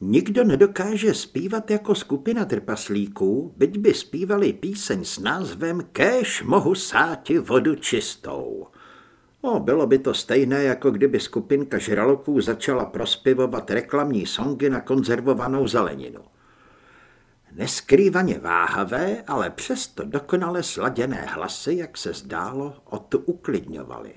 Nikdo nedokáže zpívat jako skupina trpaslíků, byť by zpívali píseň s názvem Kéž mohu sáti vodu čistou. No, bylo by to stejné, jako kdyby skupinka žraloků začala prospěvovat reklamní songy na konzervovanou zeleninu. Neskrývaně váhavé, ale přesto dokonale sladěné hlasy, jak se zdálo, o to uklidňovaly.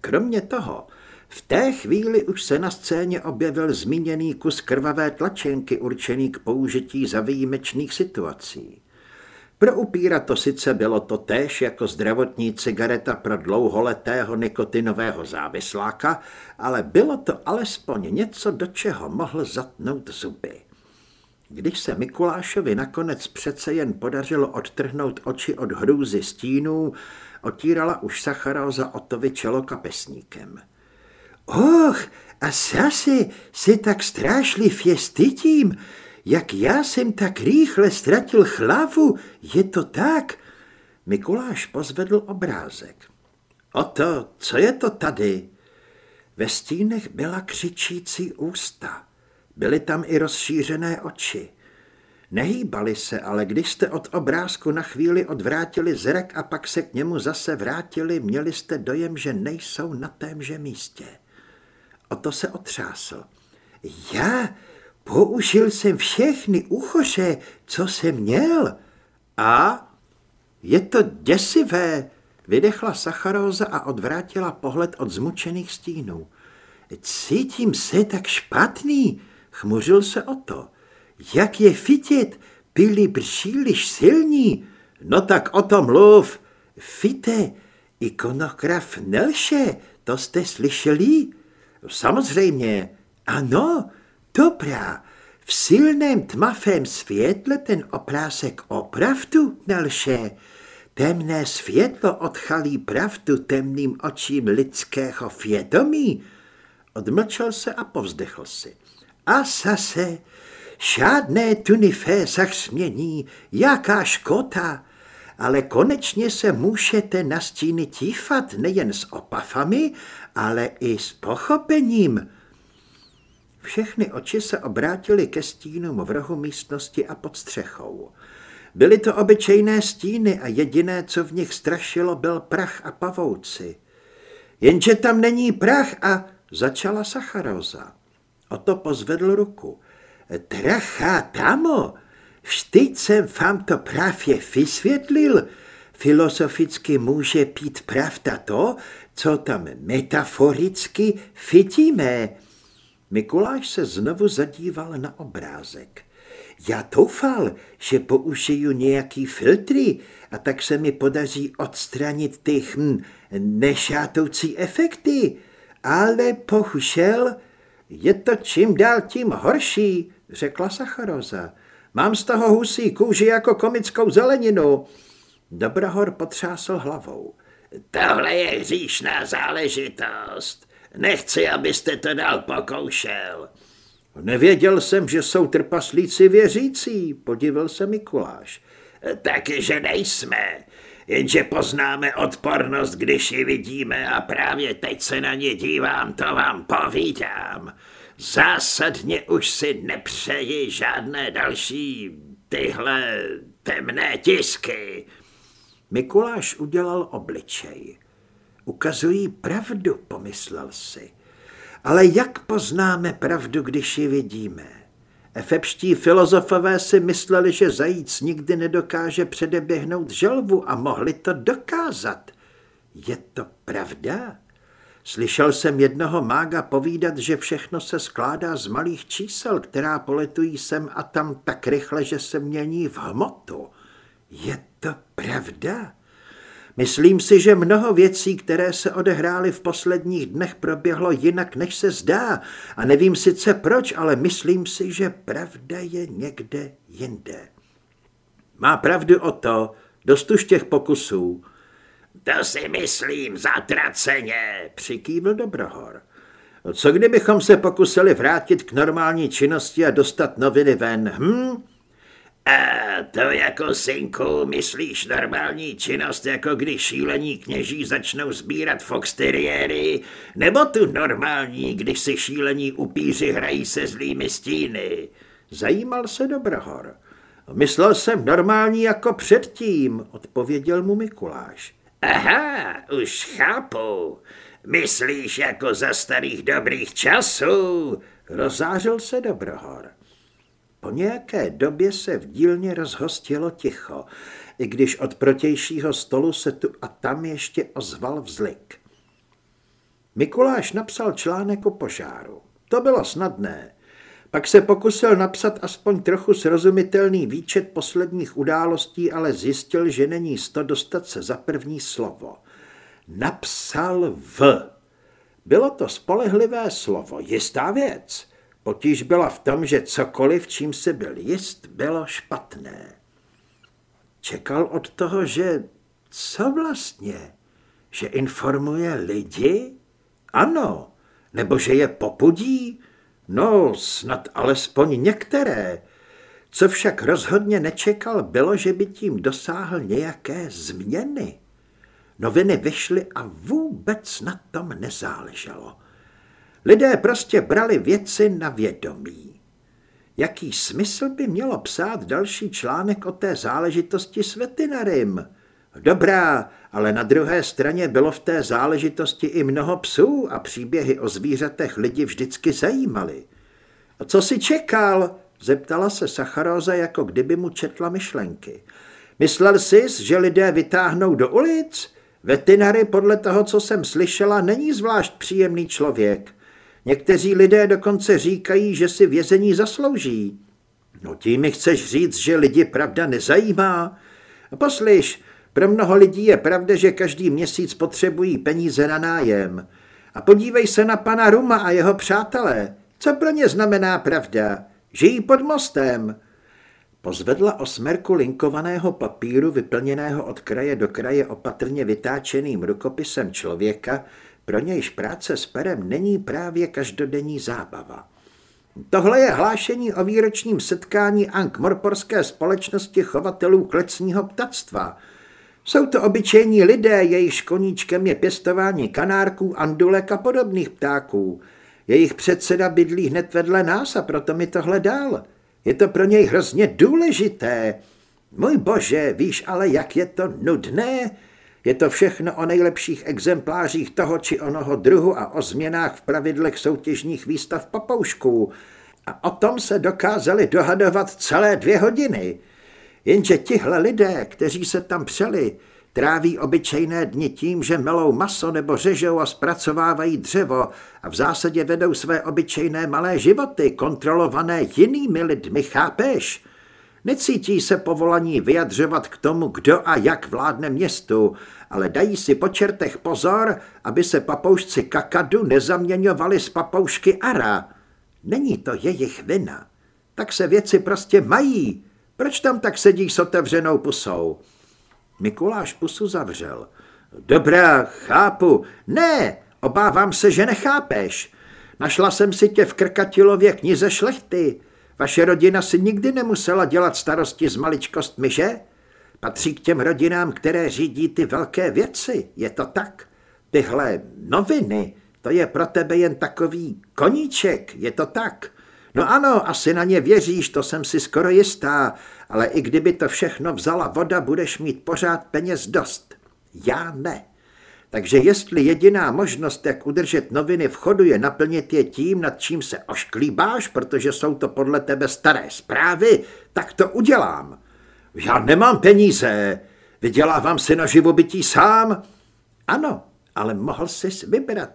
Kromě toho, v té chvíli už se na scéně objevil zmíněný kus krvavé tlačenky určený k použití za výjimečných situací. Pro upíra to sice bylo to též jako zdravotní cigareta pro dlouholetého nikotinového závisláka, ale bylo to alespoň něco, do čeho mohl zatnout zuby. Když se Mikulášovi nakonec přece jen podařilo odtrhnout oči od hrůzy stínů, otírala už Sacharóza Otovi čelo kapesníkem. Och, a zase si tak strašlivě stydím, jak já jsem tak rýchle ztratil hlavu, je to tak? Mikuláš pozvedl obrázek. O to, co je to tady? Ve stínech byla křičící ústa. Byly tam i rozšířené oči. Nehýbali se, ale když jste od obrázku na chvíli odvrátili zrek a pak se k němu zase vrátili, měli jste dojem, že nejsou na témže místě. O to se otřásl. Já použil jsem všechny uchoře, co jsem měl. A? Je to děsivé, vydechla Sacharóza a odvrátila pohled od zmučených stínů. Cítím se tak špatný, chmuřil se o to. Jak je fitit, byli příliš silní. No tak o tom mluv. Fite, ikonograf Nelše, to jste slyšeli? Samozřejmě. Ano, dobrá. V silném tmavém světle ten oprásek opravdu nelše. Temné světlo odchalí pravdu temným očím lidského vědomí. Odmlčel se a povzdechl si. A zase, žádné tunifé zachsmění, jaká škota, ale konečně se můžete na stíny tífat nejen s opafami, ale i s pochopením. Všechny oči se obrátily ke stínům v rohu místnosti a pod střechou. Byly to obyčejné stíny a jediné, co v nich strašilo, byl prach a pavouci. Jenže tam není prach a začala Sacharoza. O to pozvedl ruku. Tracha tamo, vždyť jsem vám to právě vysvětlil. Filozoficky může pít pravda to, co tam metaforicky vidíme. Mikuláš se znovu zadíval na obrázek. Já doufal, že použiju nějaký filtry a tak se mi podaří odstranit ty hm, nešátoucí efekty, ale pohušel, je to čím dál tím horší, řekla Sacharoza. Mám z toho husí kůži jako komickou zeleninu. Dobrohor potřásl hlavou. Tohle je hříšná záležitost. Nechci, abyste to dál pokoušel. Nevěděl jsem, že jsou trpaslíci věřící, podivil se Mikuláš. Taky, že nejsme, jenže poznáme odpornost, když ji vidíme a právě teď se na ně dívám, to vám povídám. Zásadně už si nepřeji žádné další tyhle temné tisky. Mikuláš udělal obličej. Ukazují pravdu, pomyslel si. Ale jak poznáme pravdu, když ji vidíme? Efepští filozofové si mysleli, že zajíc nikdy nedokáže předeběhnout želvu a mohli to dokázat. Je to pravda? Slyšel jsem jednoho mága povídat, že všechno se skládá z malých čísel, která poletují sem a tam tak rychle, že se mění v hmotu. Je to pravda? Myslím si, že mnoho věcí, které se odehrály v posledních dnech, proběhlo jinak, než se zdá. A nevím sice proč, ale myslím si, že pravda je někde jinde. Má pravdu o to, dost už těch pokusů. To si myslím zatraceně, přikývl Dobrohor. Co kdybychom se pokusili vrátit k normální činnosti a dostat noviny ven, hm? A to jako synku myslíš normální činnost, jako když šílení kněží začnou sbírat foxteriéry, nebo tu normální, když si šílení upíři hrají se zlými stíny? Zajímal se Dobrohor. Myslel jsem normální jako předtím, odpověděl mu Mikuláš. Aha, už chápu. Myslíš jako za starých dobrých časů? Rozářil se Dobrohor. Po nějaké době se v dílně rozhostilo ticho, i když od protějšího stolu se tu a tam ještě ozval vzlik. Mikuláš napsal článek o požáru. To bylo snadné. Pak se pokusil napsat aspoň trochu srozumitelný výčet posledních událostí, ale zjistil, že není sto dostat se za první slovo. Napsal v. Bylo to spolehlivé slovo, jistá věc. Potíž byla v tom, že cokoliv, čím se byl jist, bylo špatné. Čekal od toho, že co vlastně? Že informuje lidi? Ano. Nebo že je popudí? No, snad alespoň některé. Co však rozhodně nečekal, bylo, že by tím dosáhl nějaké změny. Noviny vyšly a vůbec na tom nezáleželo. Lidé prostě brali věci na vědomí. Jaký smysl by mělo psát další článek o té záležitosti s veterinarym? Dobrá, ale na druhé straně bylo v té záležitosti i mnoho psů a příběhy o zvířatech lidi vždycky zajímaly. A co si čekal? Zeptala se Sacharóza, jako kdyby mu četla myšlenky. Myslel jsi, že lidé vytáhnou do ulic? Veterinary, podle toho, co jsem slyšela, není zvlášť příjemný člověk. Někteří lidé dokonce říkají, že si vězení zaslouží. No tím mi chceš říct, že lidi pravda nezajímá? Poslyš, pro mnoho lidí je pravda, že každý měsíc potřebují peníze na nájem. A podívej se na pana Ruma a jeho přátelé. Co pro ně znamená pravda? Žijí pod mostem. Pozvedla osmerku linkovaného papíru, vyplněného od kraje do kraje opatrně vytáčeným rukopisem člověka, pro nějž práce s perem není právě každodenní zábava. Tohle je hlášení o výročním setkání Ankh-Morporské společnosti chovatelů klecního ptactva. Jsou to obyčejní lidé, jejichž koníčkem je pěstování kanárků, andulek a podobných ptáků. Jejich předseda bydlí hned vedle nás a proto mi tohle dal. Je to pro něj hrozně důležité. Můj bože, víš ale, jak je to nudné? Je to všechno o nejlepších exemplářích toho či onoho druhu a o změnách v pravidlech soutěžních výstav papoušků. A o tom se dokázali dohadovat celé dvě hodiny. Jenže tihle lidé, kteří se tam přeli, tráví obyčejné dny tím, že melou maso nebo řežou a zpracovávají dřevo a v zásadě vedou své obyčejné malé životy, kontrolované jinými lidmi, chápeš? Necítí se povolaní vyjadřovat k tomu, kdo a jak vládne městu, ale dají si po čertech pozor, aby se papoušci kakadu nezaměňovali s papoušky ara. Není to jejich vina. Tak se věci prostě mají. Proč tam tak sedí s otevřenou pusou? Mikuláš pusu zavřel. Dobrá, chápu. Ne, obávám se, že nechápeš. Našla jsem si tě v Krkatilově knize šlechty. Vaše rodina si nikdy nemusela dělat starosti s maličkostmi, že? Patří k těm rodinám, které řídí ty velké věci, je to tak? Tyhle noviny, to je pro tebe jen takový koníček, je to tak? No ano, asi na ně věříš, to jsem si skoro jistá, ale i kdyby to všechno vzala voda, budeš mít pořád peněz dost. Já ne. Takže jestli jediná možnost, jak udržet noviny v chodu, je naplnit je tím, nad čím se ošklíbáš, protože jsou to podle tebe staré zprávy, tak to udělám. Já nemám peníze, vydělávám si na živobytí sám. Ano, ale mohl jsi vybrat.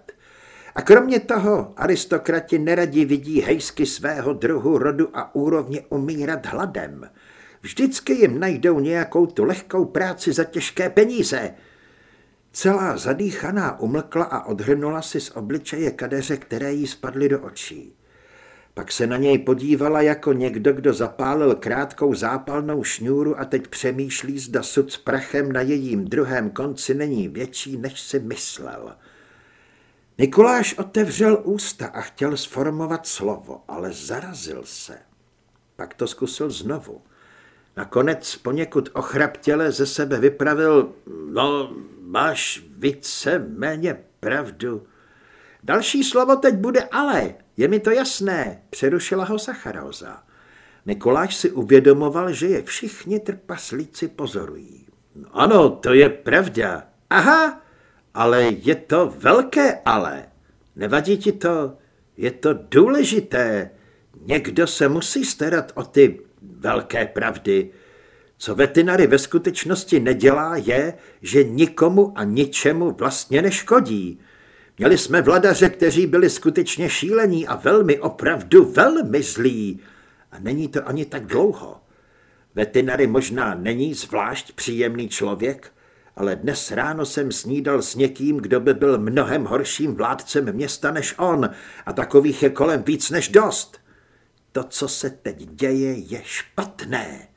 A kromě toho aristokrati neradi vidí hejsky svého druhu rodu a úrovně umírat hladem. Vždycky jim najdou nějakou tu lehkou práci za těžké peníze. Celá zadýchaná umlkla a odhrnula si z obličeje kadeře, které jí spadly do očí. Pak se na něj podívala jako někdo, kdo zapálil krátkou zápalnou šňůru a teď přemýšlí, zda sud s prachem na jejím druhém konci není větší, než si myslel. Nikoláš otevřel ústa a chtěl sformovat slovo, ale zarazil se. Pak to zkusil znovu. Nakonec poněkud ochraptěle ze sebe vypravil, no, máš více méně pravdu. Další slovo teď bude ale, je mi to jasné, přerušila ho Sacharoza. Nikoláš si uvědomoval, že je všichni trpaslíci pozorují. No, ano, to je pravda. Aha, ale je to velké ale. Nevadí ti to? Je to důležité. Někdo se musí starat o ty velké pravdy. Co veterinary ve skutečnosti nedělá, je, že nikomu a ničemu vlastně neškodí. Měli jsme vladaře, kteří byli skutečně šílení a velmi, opravdu velmi zlí. A není to ani tak dlouho. Veterinary možná není zvlášť příjemný člověk, ale dnes ráno jsem snídal s někým, kdo by byl mnohem horším vládcem města než on a takových je kolem víc než dost. To, co se teď děje, je špatné.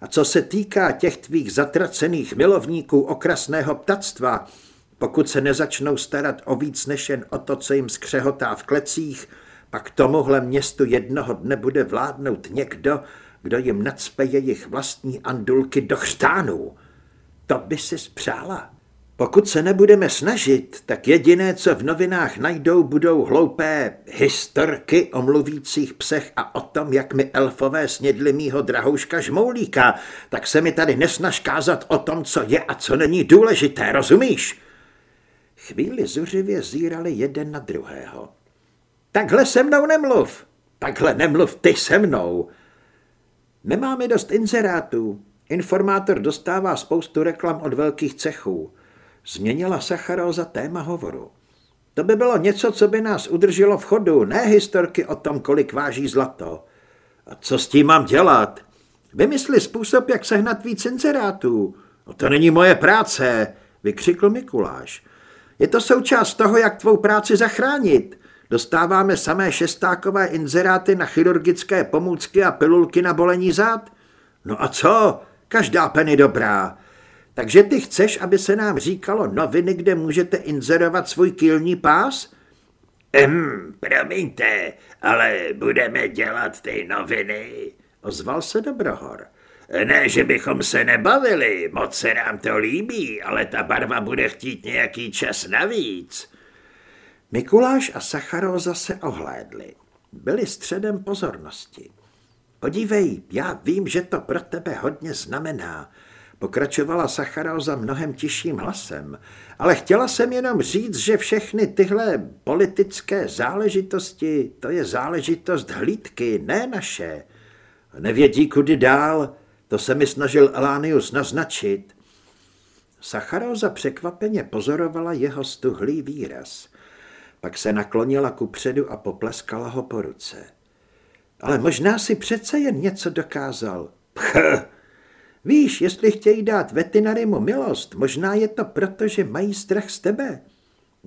A co se týká těch tvých zatracených milovníků okrasného ptactva, pokud se nezačnou starat o víc než jen o to, co jim skřehotá v klecích, pak tomuhle městu jednoho dne bude vládnout někdo, kdo jim nacpe jejich vlastní andulky do chřtánů. To by si spřála. Pokud se nebudeme snažit, tak jediné, co v novinách najdou, budou hloupé historky o mluvících psech a o tom, jak mi elfové snědli mýho drahouška žmoulíka, tak se mi tady nesnaž kázat o tom, co je a co není důležité, rozumíš? Chvíli zuřivě zírali jeden na druhého. Takhle se mnou nemluv, takhle nemluv ty se mnou. Nemáme dost inzerátů. Informátor dostává spoustu reklam od velkých cechů. Změnila Sacharóza téma hovoru. To by bylo něco, co by nás udrželo v chodu, ne historky o tom, kolik váží zlato. A co s tím mám dělat? Vymysli způsob, jak sehnat víc inzerátů. No to není moje práce, vykřikl Mikuláš. Je to součást toho, jak tvou práci zachránit. Dostáváme samé šestákové inzeráty na chirurgické pomůcky a pilulky na bolení zad. No a co? Každá peny dobrá. Takže ty chceš, aby se nám říkalo noviny, kde můžete inzerovat svůj kýlní pás? Ehm, promiňte, ale budeme dělat ty noviny, ozval se Dobrohor. Ne, že bychom se nebavili, moc se nám to líbí, ale ta barva bude chtít nějaký čas navíc. Mikuláš a Sacharóza se ohlédli. Byli středem pozornosti. Podívej, já vím, že to pro tebe hodně znamená, pokračovala Sacharóza mnohem tišším hlasem, ale chtěla jsem jenom říct, že všechny tyhle politické záležitosti, to je záležitost hlídky, ne naše. Nevědí, kudy dál, to se mi snažil Elánius naznačit. Sacharóza překvapeně pozorovala jeho stuhlý výraz. Pak se naklonila ku předu a popleskala ho po ruce. Ale možná si přece jen něco dokázal. Pch! Víš, jestli chtějí dát veterinarimu milost, možná je to proto, že mají strach z tebe.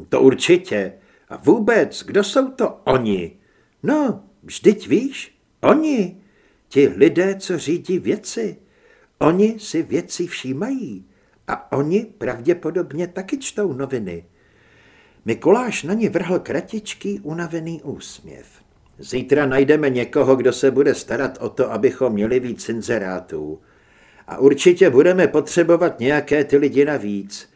To určitě. A vůbec, kdo jsou to oni? No, vždyť víš, oni. Ti lidé, co řídí věci, oni si věci všímají a oni pravděpodobně taky čtou noviny. Mikuláš na ně vrhl kratičký unavený úsměv. Zítra najdeme někoho, kdo se bude starat o to, abychom měli víc inzerátů. A určitě budeme potřebovat nějaké ty lidi navíc.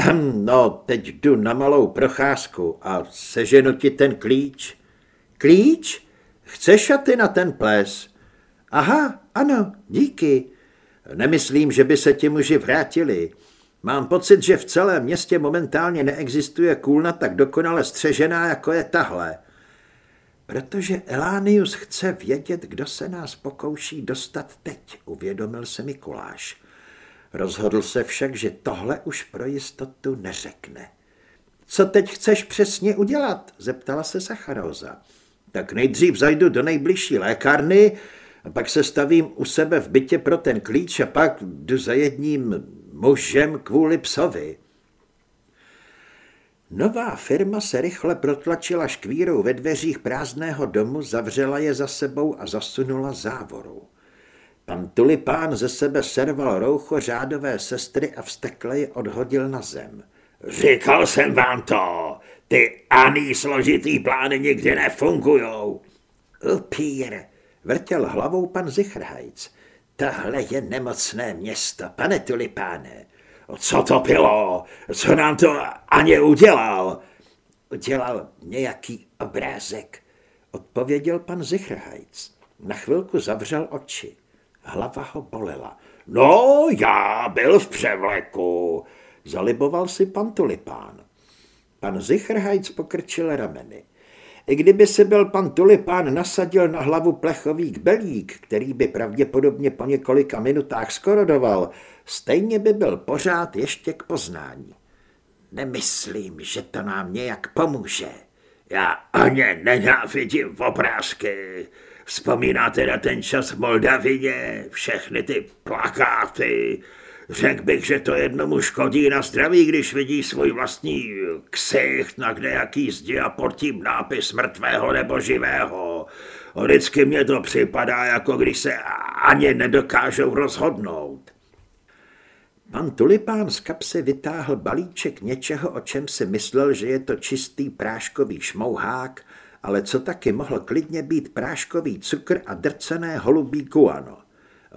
No, teď jdu na malou procházku a seženu ti ten klíč. Klíč? Chceš šaty na ten ples? Aha, ano, díky. Nemyslím, že by se ti muži vrátili. Mám pocit, že v celém městě momentálně neexistuje kůlna tak dokonale střežená, jako je tahle. Protože Elánius chce vědět, kdo se nás pokouší dostat teď, uvědomil se Mikuláš. Rozhodl se však, že tohle už pro jistotu neřekne. Co teď chceš přesně udělat? zeptala se Sacharóza. Tak nejdřív zajdu do nejbližší lékárny, a pak se stavím u sebe v bytě pro ten klíč a pak jdu za jedním mužem kvůli psovi. Nová firma se rychle protlačila škvírou ve dveřích prázdného domu, zavřela je za sebou a zasunula závoru. Pan Tulipán ze sebe serval roucho řádové sestry a vstekle je odhodil na zem. Říkal jsem vám to, ty ani složitý plány nikdy nefungujou. Upír, vrtěl hlavou pan Zichrhajc. Tohle je nemocné město, pane Tulipáne. Co to bylo? Co nám to Aně udělal? Udělal nějaký obrázek, odpověděl pan Zichrhajc. Na chvilku zavřel oči. Hlava ho bolela. No, já byl v převleku, zaliboval si pan Tulipán. Pan Zichrhajc pokrčil rameny. I kdyby se byl pan Tulipán nasadil na hlavu plechový belík, který by pravděpodobně po několika minutách skorodoval, stejně by byl pořád ještě k poznání. Nemyslím, že to nám nějak pomůže. Já ani nenávidím obrázky. Vzpomínáte na ten čas v Moldavině, všechny ty plakáty. Řekl bych, že to jednomu škodí na zdraví, když vidí svůj vlastní ksicht na nějaký zdi a pod tím nápis mrtvého nebo živého. Vždycky mě to připadá, jako když se ani nedokážou rozhodnout. Pan Tulipán z kapsy vytáhl balíček něčeho, o čem si myslel, že je to čistý práškový šmouhák, ale co taky mohl klidně být práškový cukr a drcené holubí kuano.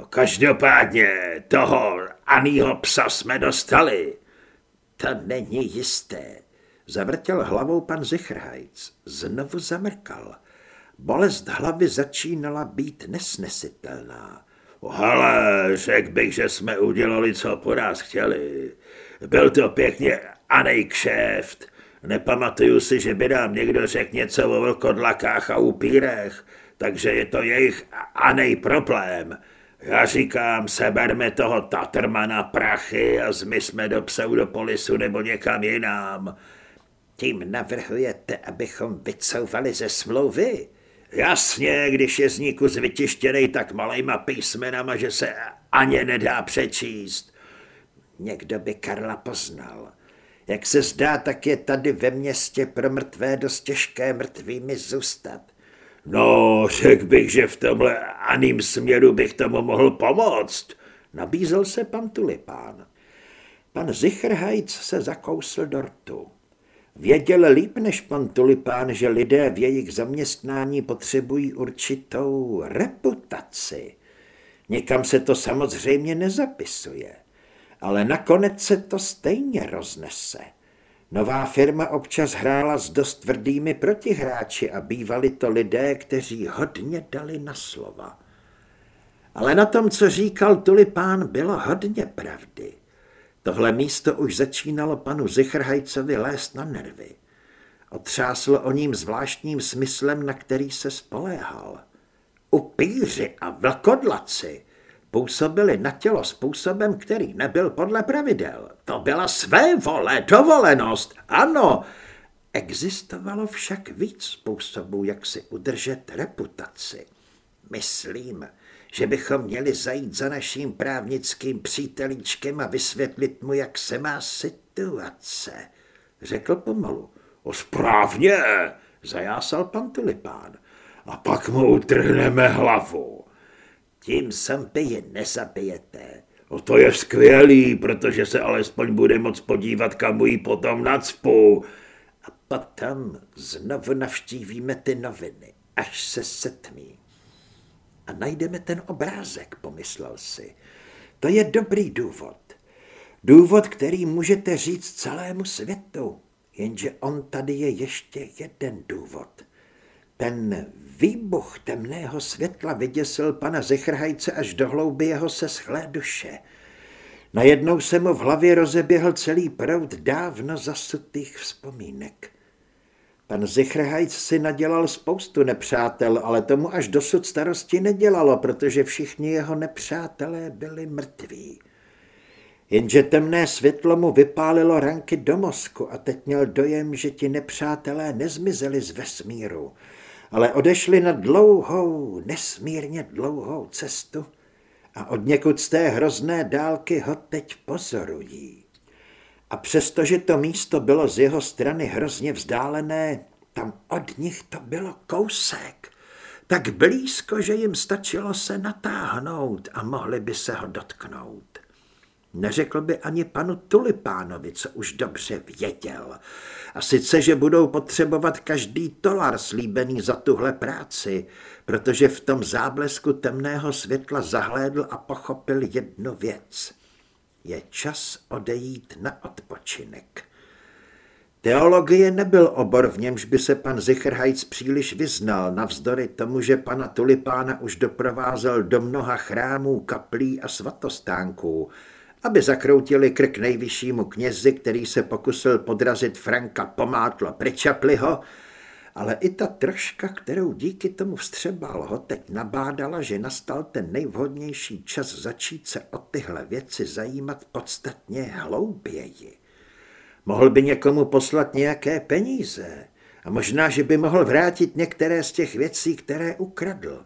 Každopádně toho Anýho psa jsme dostali. To není jisté. Zavrtěl hlavou pan Zichrhajc. Znovu zamrkal. Bolest hlavy začínala být nesnesitelná. Ale řekl bych, že jsme udělali, co po nás chtěli. Byl to pěkně anej kšeft. Nepamatuju si, že by nám někdo řekl něco o vlkodlakách a upírech, takže je to jejich anej problém. Já říkám, seberme toho Tatrmana prachy a zmizme do Pseudopolisu nebo někam jinam. Tím navrhujete, abychom vycouvali ze smlouvy? Jasně, když je z ní kus vytištěnej tak malejma písmenama, že se ani nedá přečíst. Někdo by Karla poznal. Jak se zdá, tak je tady ve městě pro mrtvé dost těžké mrtvými zůstat. No, řekl bych, že v tomhle aným směru bych tomu mohl pomoct, nabízel se pan Tulipán. Pan Zichrhajc se zakousl do rtu. Věděl líp než pan Tulipán, že lidé v jejich zaměstnání potřebují určitou reputaci. Někam se to samozřejmě nezapisuje, ale nakonec se to stejně roznese. Nová firma občas hrála s dost tvrdými protihráči a bývali to lidé, kteří hodně dali na slova. Ale na tom, co říkal Tulipán, bylo hodně pravdy. Tohle místo už začínalo panu Zichrhajcovi lézt na nervy. Otřáslo o ním zvláštním smyslem, na který se spoléhal. Upíři a vlkodlaci působili na tělo způsobem, který nebyl podle pravidel. To byla své vole, dovolenost, ano. Existovalo však víc způsobů, jak si udržet reputaci. Myslím, že bychom měli zajít za naším právnickým přítelíčkem a vysvětlit mu, jak se má situace, řekl pomalu. O správně, zajásal pan Tulipán. A pak mu utrhneme hlavu. Tím zombie nezabijete. O to je skvělý, protože se alespoň bude moc podívat, kam jí potom nacpu. A potom znovu navštívíme ty noviny, až se setmí a najdeme ten obrázek, pomyslel si. To je dobrý důvod. Důvod, který můžete říct celému světu, jenže on tady je ještě jeden důvod. Ten výbuch temného světla vyděsil pana Zechrhajce až do hlouby jeho seschlé duše. Najednou se mu v hlavě rozeběhl celý proud dávno zasutých vzpomínek. Pan Zichrhajc si nadělal spoustu nepřátel, ale tomu až dosud starosti nedělalo, protože všichni jeho nepřátelé byli mrtví. Jenže temné světlo mu vypálilo ranky do mozku a teď měl dojem, že ti nepřátelé nezmizeli z vesmíru, ale odešli na dlouhou, nesmírně dlouhou cestu a od někud z té hrozné dálky ho teď pozorují. A přestože to místo bylo z jeho strany hrozně vzdálené, tam od nich to bylo kousek. Tak blízko, že jim stačilo se natáhnout a mohli by se ho dotknout. Neřekl by ani panu Tulipánovi, co už dobře věděl. A sice, že budou potřebovat každý tolar slíbený za tuhle práci, protože v tom záblesku temného světla zahlédl a pochopil jednu věc. Je čas odejít na odpočinek. Teologie nebyl obor, v němž by se pan Zichrhajc příliš vyznal, navzdory tomu, že pana Tulipána už doprovázel do mnoha chrámů, kaplí a svatostánků, aby zakroutili krk nejvyššímu knězi, který se pokusil podrazit Franka Pomátla Pričapliho, ale i ta troška, kterou díky tomu vstřebal, ho teď nabádala, že nastal ten nejvhodnější čas začít se o tyhle věci zajímat podstatně hlouběji. Mohl by někomu poslat nějaké peníze a možná, že by mohl vrátit některé z těch věcí, které ukradl.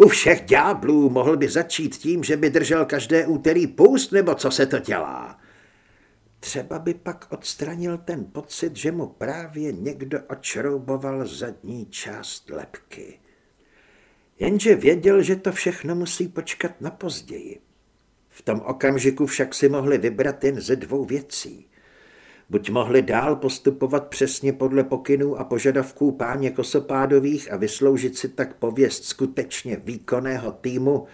U všech ďáblů mohl by začít tím, že by držel každé úterý půst, nebo co se to dělá. Třeba by pak odstranil ten pocit, že mu právě někdo očrouboval zadní část lepky. Jenže věděl, že to všechno musí počkat na později. V tom okamžiku však si mohli vybrat jen ze dvou věcí. Buď mohli dál postupovat přesně podle pokynů a požadavků páně Kosopádových a vysloužit si tak pověst skutečně výkonného týmu,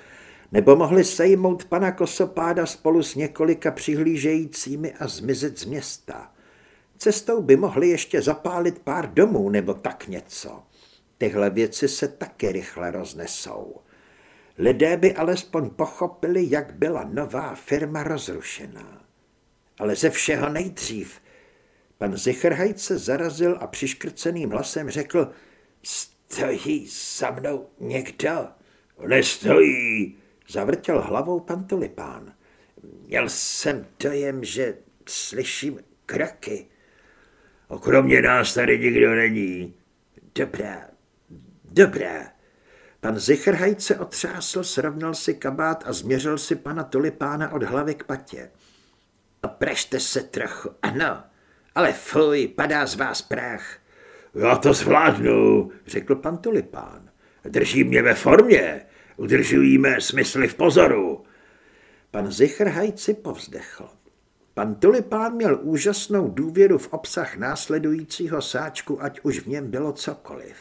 nebo mohli sejmout pana Kosopáda spolu s několika přihlížejícími a zmizet z města. Cestou by mohli ještě zapálit pár domů nebo tak něco. Tyhle věci se taky rychle roznesou. Lidé by alespoň pochopili, jak byla nová firma rozrušená. Ale ze všeho nejdřív Pan Zichrhajt se zarazil a přiškrceným hlasem řekl, stojí za mnou někdo? Nestojí, zavrtěl hlavou pan Tulipán. Měl jsem dojem, že slyším kroky. Okromě nás tady nikdo není. Dobrá, dobrá. Pan Zichrhajt se otřásl, srovnal si kabát a změřil si pana Tulipána od hlavy k patě. Opražte se trochu, ano, ale fuj, padá z vás prach. Já to zvládnu, řekl pan Tulipán. Drží mě ve formě, udržujíme smysly v pozoru. Pan Zichrhajt povzdechl. Pan Tulipán měl úžasnou důvěru v obsah následujícího sáčku, ať už v něm bylo cokoliv.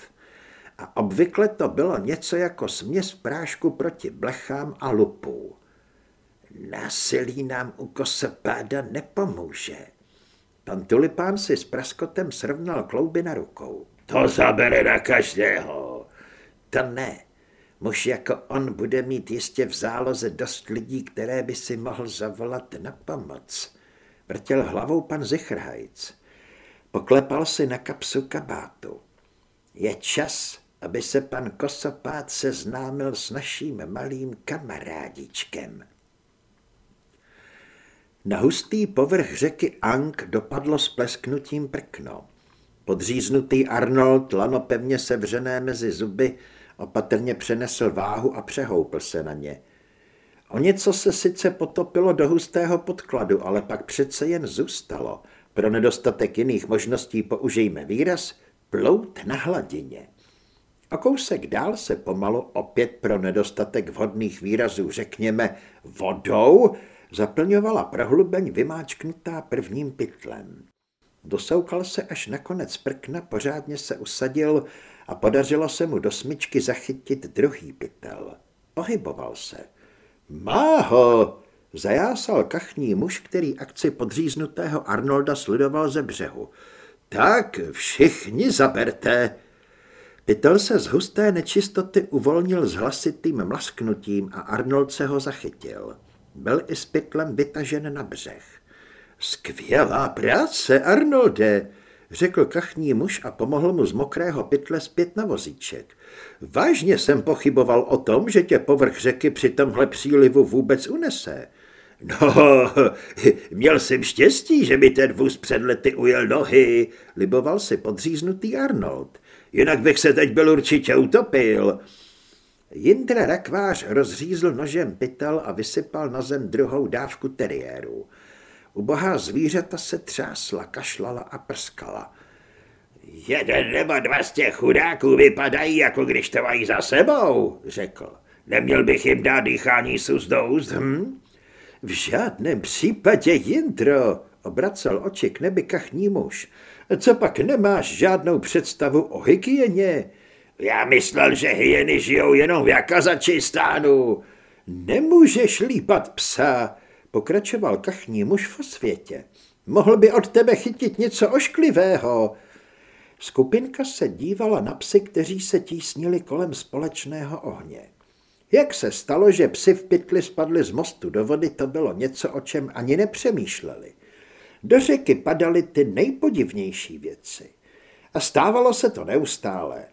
A obvykle to bylo něco jako směs prášku proti blechám a lupů. Násilí nám u kosepáda nepomůže, Pan Tulipán si s praskotem srovnal klouby na rukou. To zabere na každého. To ne. Muž jako on bude mít jistě v záloze dost lidí, které by si mohl zavolat na pomoc. Vrtěl hlavou pan Zichrhajc. Poklepal si na kapsu kabátu. Je čas, aby se pan Kosopát seznámil s naším malým kamarádičkem. Na hustý povrch řeky Ang dopadlo s plesknutím prkno. Podříznutý Arnold, lano pevně sevřené mezi zuby, opatrně přenesl váhu a přehoupl se na ně. O něco se sice potopilo do hustého podkladu, ale pak přece jen zůstalo. Pro nedostatek jiných možností použijme výraz plout na hladině. O kousek dál se pomalu opět pro nedostatek vhodných výrazů řekněme vodou, zaplňovala prohlubeň vymáčknutá prvním pytlem. Dosoukal se až nakonec prkna, pořádně se usadil a podařilo se mu do smyčky zachytit druhý pytel. Pohyboval se. Má ho! Zajásal kachní muž, který akci podříznutého Arnolda sledoval ze břehu. Tak, všichni zaberte! Pytel se z husté nečistoty uvolnil s hlasitým mlasknutím a Arnold se ho zachytil. Byl i s pytlem vytažen na břeh. Skvělá práce, Arnolde, řekl kachní muž a pomohl mu z mokrého pytle zpět na vozíček. Vážně jsem pochyboval o tom, že tě povrch řeky při tomhle přílivu vůbec unese. No, měl jsem štěstí, že mi ten vůz před lety ujel nohy, liboval si podříznutý Arnold. Jinak bych se teď byl určitě utopil. Jindra rakvář rozřízl nožem pytel a vysypal na zem druhou dávku teriérů. Ubohá zvířata se třásla, kašlala a prskala. Jeden nebo dva z těch chudáků vypadají, jako když to mají za sebou, řekl. Neměl bych jim dát dýchání sus do úst, hm? V žádném případě, Jindro, obracel oči k nebi kachní muž. Co pak nemáš žádnou představu o hygieně? Já myslel, že hyeny žijou jenom v Jakazačistánu. Nemůžeš lípat psa, pokračoval kachní muž v světě. Mohl by od tebe chytit něco ošklivého. Skupinka se dívala na psy, kteří se tísnili kolem společného ohně. Jak se stalo, že psi v pytli spadli z mostu do vody, to bylo něco, o čem ani nepřemýšleli. Do řeky padaly ty nejpodivnější věci. A stávalo se to neustále.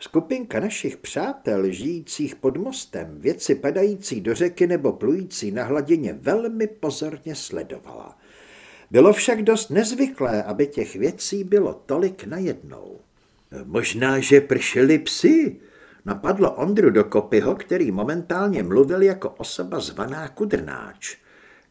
Skupinka našich přátel, žijících pod mostem, věci padající do řeky nebo plující na hladině velmi pozorně sledovala. Bylo však dost nezvyklé, aby těch věcí bylo tolik najednou. Možná, že pršeli psi, napadlo Ondru do Kopyho, který momentálně mluvil jako osoba zvaná Kudrnáč.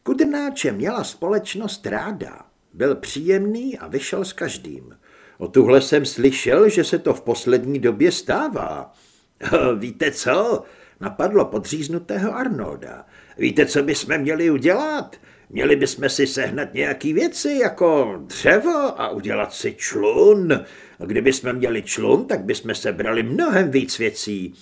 Kudrnáče měla společnost ráda, byl příjemný a vyšel s každým. O tuhle jsem slyšel, že se to v poslední době stává. Víte co? Napadlo podříznutého Arnolda. Víte, co bychom měli udělat? Měli bychom si sehnat nějaký věci, jako dřevo a udělat si člun. A kdyby jsme měli člun, tak bychom sebrali mnohem víc věcí.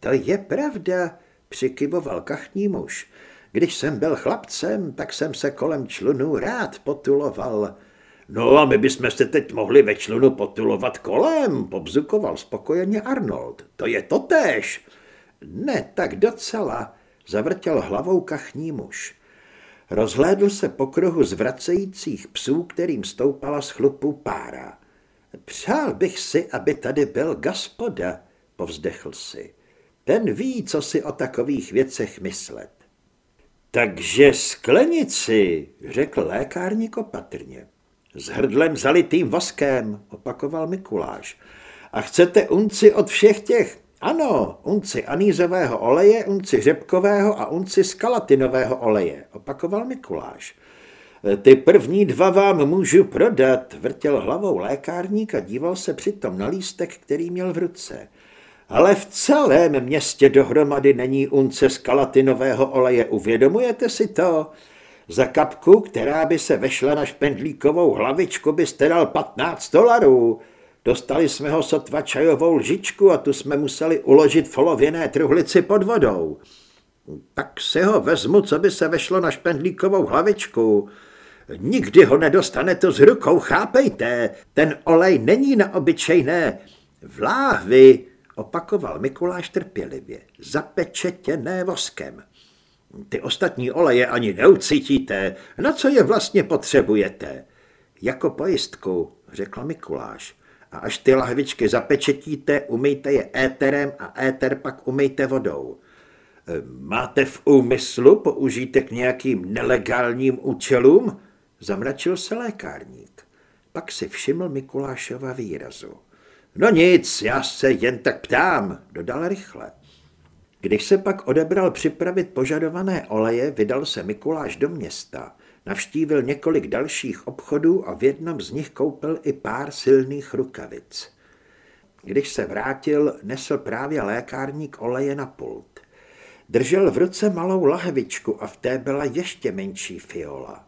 To je pravda, přikyvoval kachní muž. Když jsem byl chlapcem, tak jsem se kolem člunu rád potuloval. No a my bychom se teď mohli ve člunu potulovat kolem, pobzukoval spokojeně Arnold. To je totéž. Ne, tak docela, zavrtěl hlavou kachní muž. Rozhlédl se po kruhu zvracejících psů, kterým stoupala z chlupu pára. Přál bych si, aby tady byl gaspoda, povzdechl si. Ten ví, co si o takových věcech myslet. Takže sklenici, řekl lékárník opatrně. S hrdlem zalitým voskem, opakoval Mikuláš. A chcete unci od všech těch? Ano, unci anízového oleje, unci řepkového a unci skalatinového oleje, opakoval Mikuláš. Ty první dva vám můžu prodat, vrtěl hlavou lékárník a díval se přitom na lístek, který měl v ruce. Ale v celém městě dohromady není unce skalatinového oleje, uvědomujete si to? Za kapku, která by se vešla na špendlíkovou hlavičku, byste dal 15 dolarů. Dostali jsme ho sotva čajovou lžičku a tu jsme museli uložit v olověné truhlici pod vodou. Tak si ho vezmu, co by se vešlo na špendlíkovou hlavičku. Nikdy ho nedostanete z rukou, chápejte, ten olej není na obyčejné vláhvy, opakoval Mikuláš trpělivě, zapečetěné voskem. Ty ostatní oleje ani neucítíte, na co je vlastně potřebujete. Jako pojistku, řekl Mikuláš. A až ty lahvičky zapečetíte, umyjte je éterem a éter pak umyjte vodou. Máte v úmyslu použít k nějakým nelegálním účelům? Zamračil se lékárník. Pak si všiml Mikulášova výrazu. No nic, já se jen tak ptám, dodal rychle. Když se pak odebral připravit požadované oleje, vydal se Mikuláš do města. Navštívil několik dalších obchodů a v jednom z nich koupil i pár silných rukavic. Když se vrátil, nesl právě lékárník oleje na pult. Držel v ruce malou lahvičku a v té byla ještě menší fiola.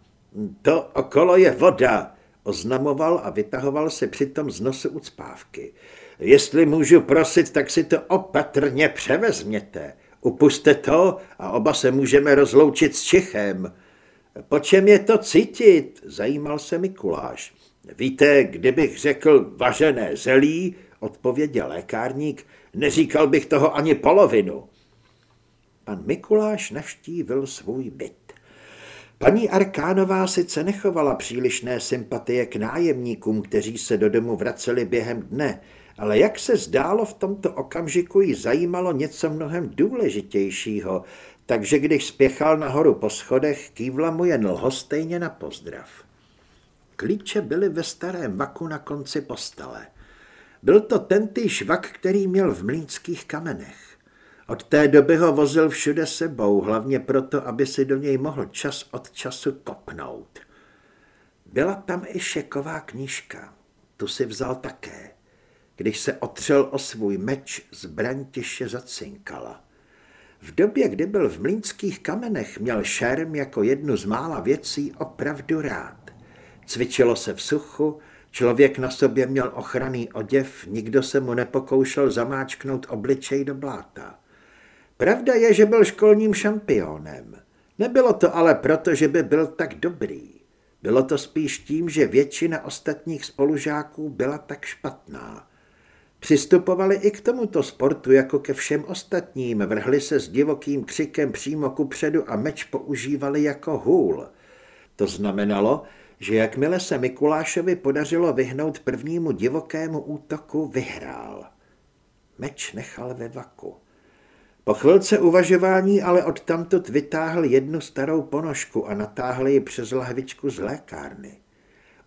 To okolo je voda, oznamoval a vytahoval se přitom z nosu ucpávky. Jestli můžu prosit, tak si to opatrně převezměte. Upuste to a oba se můžeme rozloučit s Čichem. Po čem je to cítit? Zajímal se Mikuláš. Víte, kdybych řekl vařené zelí, odpověděl lékárník, neříkal bych toho ani polovinu. Pan Mikuláš navštívil svůj byt. Paní Arkánová sice nechovala přílišné sympatie k nájemníkům, kteří se do domu vraceli během dne, ale jak se zdálo, v tomto okamžiku jí zajímalo něco mnohem důležitějšího, takže když spěchal nahoru po schodech, kývla mu jen lhostejně na pozdrav. Klíče byly ve starém vaku na konci postele. Byl to tentýž vak, který měl v mlínských kamenech. Od té doby ho vozil všude sebou, hlavně proto, aby si do něj mohl čas od času kopnout. Byla tam i šeková knížka. Tu si vzal také. Když se otřel o svůj meč, zbraň těžše zacinkala. V době, kdy byl v mlínských kamenech, měl šerm jako jednu z mála věcí opravdu rád. Cvičilo se v suchu, člověk na sobě měl ochranný oděv, nikdo se mu nepokoušel zamáčknout obličej do bláta. Pravda je, že byl školním šampionem. Nebylo to ale proto, že by byl tak dobrý. Bylo to spíš tím, že většina ostatních spolužáků byla tak špatná. Přistupovali i k tomuto sportu jako ke všem ostatním, vrhli se s divokým křikem přímo ku předu a meč používali jako hůl. To znamenalo, že jakmile se Mikulášovi podařilo vyhnout prvnímu divokému útoku, vyhrál. Meč nechal ve vaku. Po chvilce uvažování ale odtamtud vytáhl jednu starou ponožku a natáhl ji přes lahvičku z lékárny.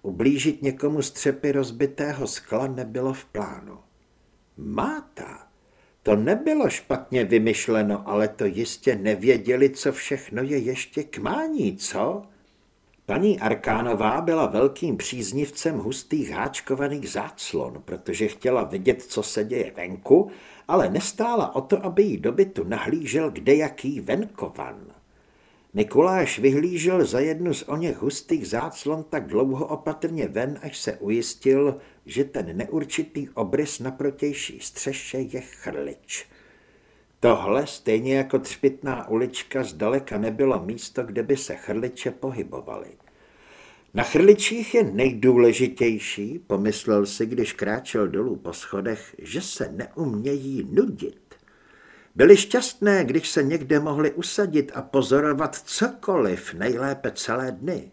Ublížit někomu střepy rozbitého skla nebylo v plánu. Máta. To nebylo špatně vymyšleno, ale to jistě nevěděli, co všechno je ještě k mání, co? Paní Arkánová byla velkým příznivcem hustých háčkovaných záclon, protože chtěla vidět, co se děje venku, ale nestála o to, aby jí do bytu nahlížel kdejaký venkovan. Nikoláš vyhlížel za jednu z oněch hustých záclon tak dlouho opatrně ven, až se ujistil, že ten neurčitý obrys na protější střeše je chrlič. Tohle, stejně jako třpitná ulička, zdaleka nebylo místo, kde by se chrliče pohybovaly. Na chrličích je nejdůležitější, pomyslel si, když kráčel dolů po schodech, že se neumějí nudit. Byli šťastné, když se někde mohli usadit a pozorovat cokoliv, nejlépe celé dny.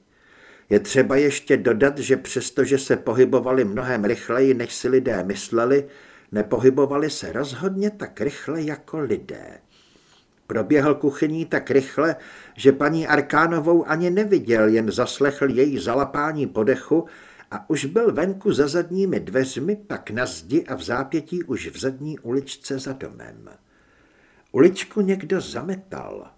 Je třeba ještě dodat, že přestože se pohybovali mnohem rychleji, než si lidé mysleli, nepohybovali se rozhodně tak rychle jako lidé. Proběhl kuchyní tak rychle, že paní Arkánovou ani neviděl, jen zaslechl její zalapání podechu a už byl venku za zadními dveřmi, pak na zdi a v zápětí už v zadní uličce za domem. Uličku někdo zametal.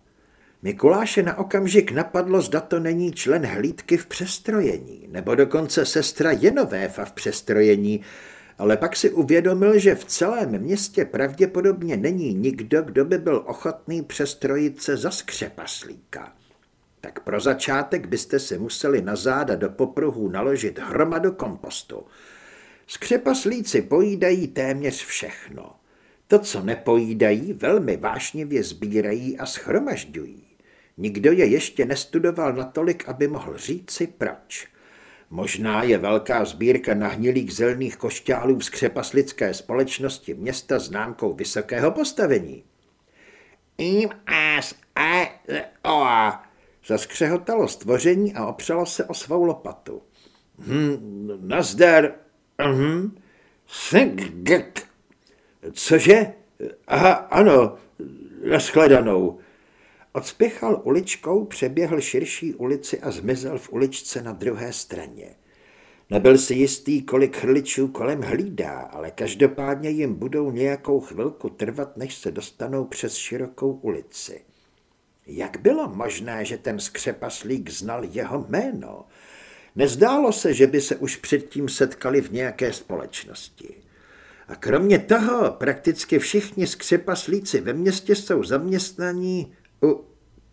Mikuláše na okamžik napadlo, zda to není člen hlídky v přestrojení, nebo dokonce sestra Jenovéfa v přestrojení, ale pak si uvědomil, že v celém městě pravděpodobně není nikdo, kdo by byl ochotný přestrojit se za skřepaslíka. Tak pro začátek byste si museli na záda do popruhů naložit hromadu kompostu. Skřepaslíci pojídají téměř všechno. To, co nepojídají, velmi vášnivě sbírají a schromažďují. Nikdo je ještě nestudoval natolik, aby mohl říci proč. Možná je velká sbírka nahnilých zelných košťálů z křepaslické společnosti města známkou vysokého postavení. Im as a o Zaskřehotalo stvoření a opřelo se o svou lopatu. Hm, nazdar. Hm, Cože? Aha, ano, naschledanou. Odspěchal uličkou, přeběhl širší ulici a zmizel v uličce na druhé straně. Nebyl si jistý, kolik chrličů kolem hlídá, ale každopádně jim budou nějakou chvilku trvat, než se dostanou přes širokou ulici. Jak bylo možné, že ten skřepaslík znal jeho jméno? Nezdálo se, že by se už předtím setkali v nějaké společnosti. A kromě toho prakticky všichni skřepaslíci ve městě jsou zaměstnaní u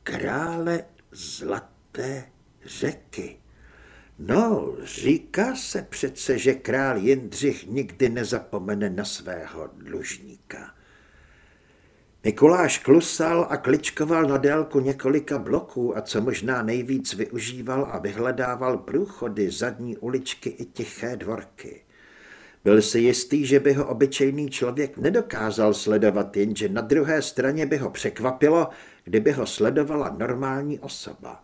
krále Zlaté řeky. No, říká se přece, že král Jindřich nikdy nezapomene na svého dlužníka. Mikuláš klusal a kličkoval na délku několika bloků a co možná nejvíc využíval a vyhledával průchody, zadní uličky i tiché dvorky. Byl si jistý, že by ho obyčejný člověk nedokázal sledovat, jenže na druhé straně by ho překvapilo, kdyby ho sledovala normální osoba.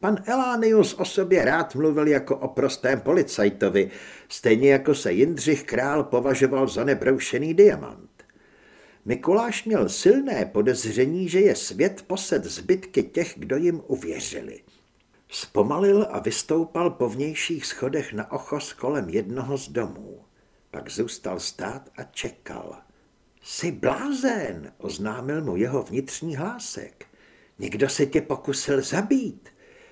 Pan Elánius o sobě rád mluvil jako o prostém policajtovi, stejně jako se Jindřich král považoval za nebroušený diamant. Mikuláš měl silné podezření, že je svět posed zbytky těch, kdo jim uvěřili. Zpomalil a vystoupal po vnějších schodech na ochos kolem jednoho z domů. Pak zůstal stát a čekal. Jsi blázen, oznámil mu jeho vnitřní hlásek. Někdo se tě pokusil zabít.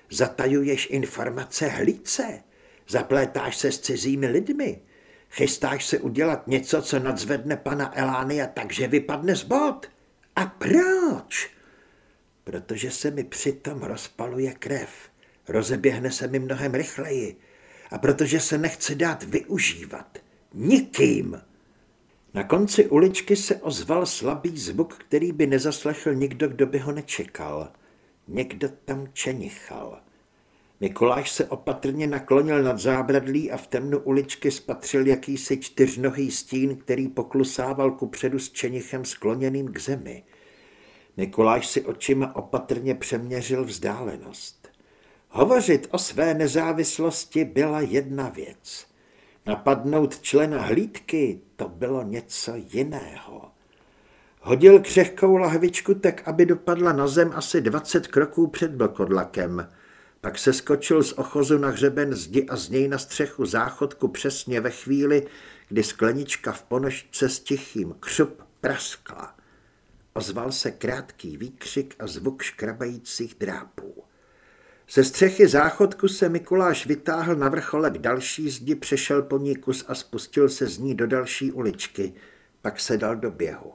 Zatajuješ informace hlíce. Zaplétáš se s cizími lidmi. Chystáš se udělat něco, co nadzvedne pana Elánia takže vypadne z bod. A proč? Protože se mi přitom rozpaluje krev. Rozeběhne se mi mnohem rychleji. A protože se nechce dát využívat. Nikým. Na konci uličky se ozval slabý zvuk, který by nezaslechl nikdo, kdo by ho nečekal. Někdo tam čenichal. Mikuláš se opatrně naklonil nad zábradlí a v temnu uličky spatřil jakýsi čtyřnohý stín, který poklusával kupředu s čenichem skloněným k zemi. Mikuláš si očima opatrně přeměřil vzdálenost. Hovořit o své nezávislosti byla jedna věc. Napadnout člena hlídky to bylo něco jiného. Hodil křehkou lahvičku tak, aby dopadla na zem asi 20 kroků před blokodlakem. Pak se skočil z ochozu na hřeben zdi a z něj na střechu záchodku přesně ve chvíli, kdy sklenička v ponožce s tichým křup praskla. Ozval se krátký výkřik a zvuk škrabajících drápů. Ze střechy záchodku se Mikuláš vytáhl na vrcholek další zdi, přešel po ní kus a spustil se z ní do další uličky, pak se dal do běhu.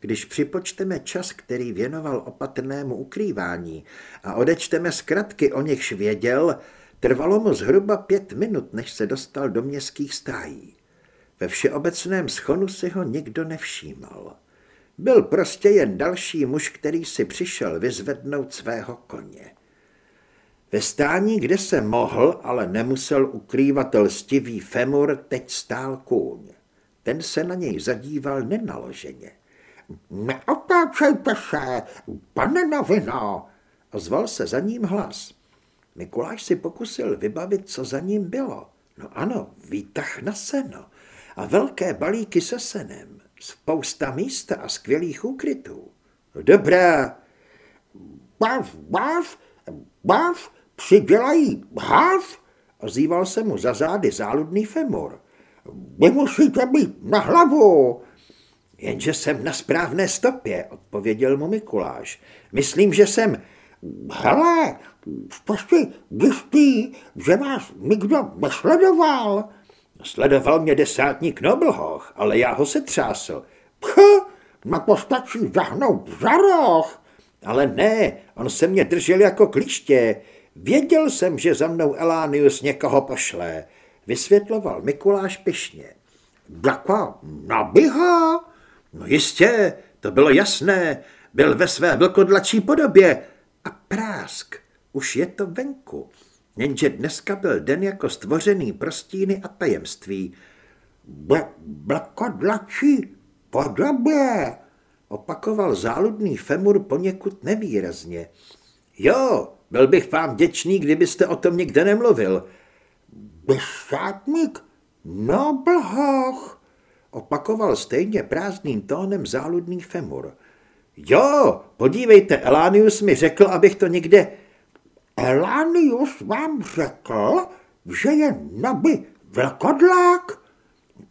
Když připočteme čas, který věnoval opatrnému ukrývání a odečteme zkratky, o nichž věděl, trvalo mu zhruba pět minut, než se dostal do městských stájí. Ve všeobecném schonu si ho nikdo nevšímal. Byl prostě jen další muž, který si přišel vyzvednout svého koně. Ve stání, kde se mohl, ale nemusel ukrývat lstivý femur, teď stál kůň. Ten se na něj zadíval nenaloženě. Neotáčejte se, pane novino, ozval se za ním hlas. Mikuláš si pokusil vybavit, co za ním bylo. No ano, výtah na seno a velké balíky se senem, spousta místa a skvělých úkrytů. Dobrá. Bav, bav, bav, přidělají háv, ozýval se mu za zády záludný femur. Vy musíte být na hlavu. Jenže jsem na správné stopě, odpověděl mu Mikuláš. Myslím, že jsem... Hele, jste si jistý, že vás nikdo nesledoval? Sledoval mě desátník Noblhoch, ale já ho se třásl. Pch, na to stačí zahnout za roh. Ale ne, on se mě držel jako kliště. Věděl jsem, že za mnou Elánius někoho pošle. Vysvětloval Mikuláš pyšně. Jako nabiha? No jistě, to bylo jasné. Byl ve své vlkodlačí podobě. A prásk, už je to venku. Jenže dneska byl den jako stvořený prostíny a tajemství. Vlkodlačí podobě, opakoval záludný femur poněkud nevýrazně. Jo, byl bych vám děčný, kdybyste o tom nikde nemluvil. Desátník Noblhoch, opakoval stejně prázdným tónem záludný femur. Jo, podívejte, Elánius mi řekl, abych to někde... Elánius vám řekl, že je naby vlkodlák?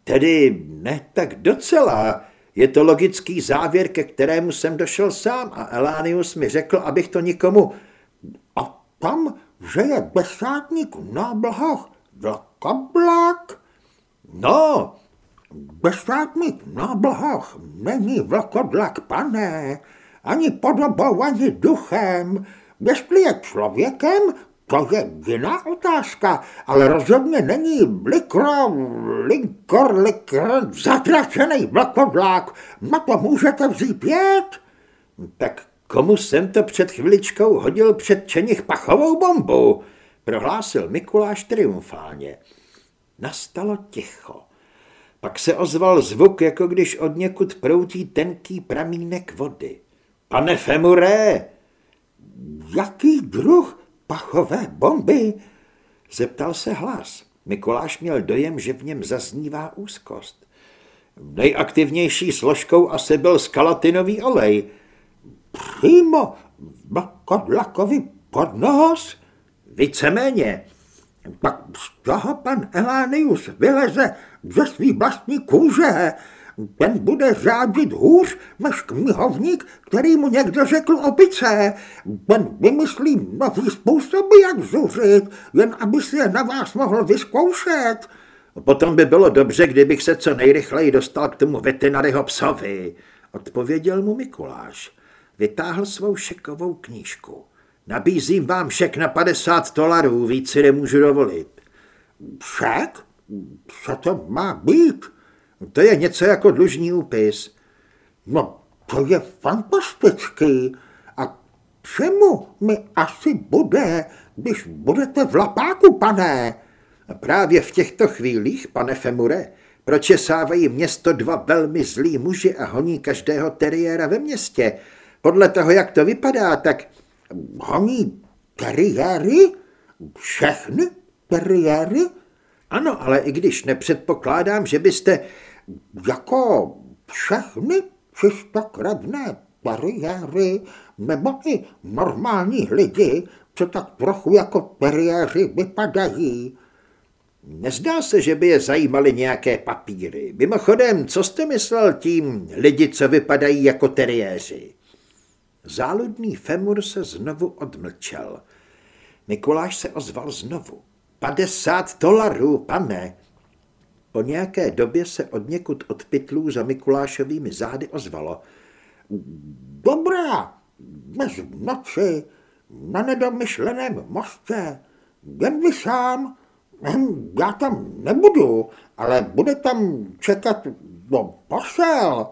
Tedy ne tak docela. Je to logický závěr, ke kterému jsem došel sám a Elánius mi řekl, abych to nikomu... Tam, že je desátník na blhoch vlkoblák? No, Desátník na blhoch není vlkodlak, pane, ani podobou, ani duchem. Jestli je člověkem, to je jiná otázka, ale rozhodně není likro, likor, likor, zatracený vlkodlák. Na to můžete vzít pět. Tak komu jsem to před chviličkou hodil před čenich pachovou bombu? Prohlásil Mikuláš triumfálně. Nastalo ticho. Pak se ozval zvuk, jako když od někud proutí tenký pramínek vody. Pane Femuré! Jaký druh pachové bomby? Zeptal se hlas. Mikuláš měl dojem, že v něm zaznívá úzkost. Nejaktivnější složkou asi byl skalatinový olej. Přímo v kodlakovi podnos? Víceméně. Pak z toho pan Elánius vyleze ze svý vlastní kůže. Ten bude řádit hůř než knihovník, který mu někdo řekl opice. Ten vymyslí nový způsoby, jak zuřit, jen aby si je na vás mohl vyzkoušet. Potom by bylo dobře, kdybych se co nejrychleji dostal k tomu veterinaryho psovi. odpověděl mu Mikuláš. Vytáhl svou šekovou knížku. Nabízím vám šek na 50 dolarů, víc si nemůžu dovolit. Šek? Co to má být? To je něco jako dlužní úpis. No, to je fantastický. A čemu mi asi bude, když budete v lapáku, pane? A právě v těchto chvílích, pane Femure, pročesávají město dva velmi zlí muži a honí každého teriéra ve městě. Podle toho, jak to vypadá, tak Honí teriéry? Všechny teriéry? Ano, ale i když nepředpokládám, že byste... Jako všechny čistokrevné teriéry, nebo i normální lidi, co tak trochu jako teriéry vypadají. Nezdá se, že by je zajímaly nějaké papíry. Mimochodem, co jste myslel tím lidi, co vypadají jako teriéři? Záludný Femur se znovu odmlčel. Mikuláš se ozval znovu. 50 dolarů, pane. Po nějaké době se od někud od pytlů za Mikulášovými zády ozvalo. Dobrá, v noci na nedomyšleném mostě, jen vy sám, hm, já tam nebudu, ale bude tam čekat do posel.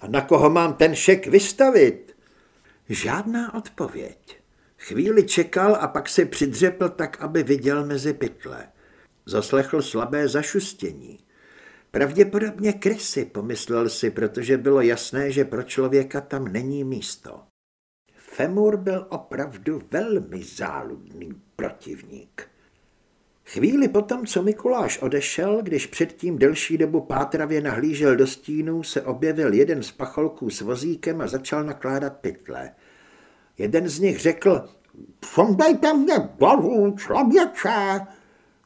A na koho mám ten šek vystavit? Žádná odpověď. Chvíli čekal a pak se přidřepl tak, aby viděl mezi pytle. Zaslechl slabé zašustění. Pravděpodobně krysy, pomyslel si, protože bylo jasné, že pro člověka tam není místo. Femur byl opravdu velmi záludný protivník. Chvíli potom, co Mikuláš odešel, když předtím delší dobu pátravě nahlížel do stínů, se objevil jeden z pacholků s vozíkem a začal nakládat pytle. Jeden z nich řekl, Sondejte mě dolů, člověče!